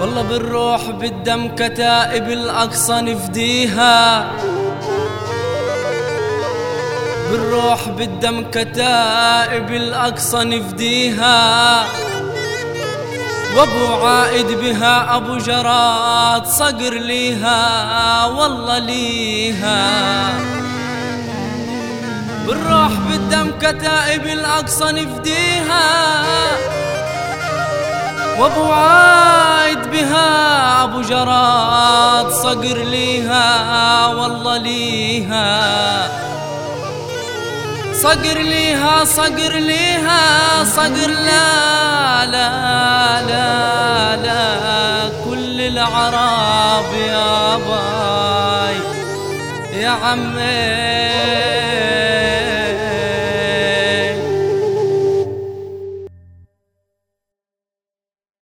والله بالروح بالدم كتائب الأقصى نفديها. بالروح بالدم كتائب الأقصى نفديها. وابو عائد بها أبو جراد صقر ليها والله ليها. بالروح بالدم كتائب الأقصى نفديها. وابو عايد بها أبو جراد صقر ليها والله ليها. صقر ليها صقر ليها صقر لا لا لا لا. كل العرب يا باي يا عمي.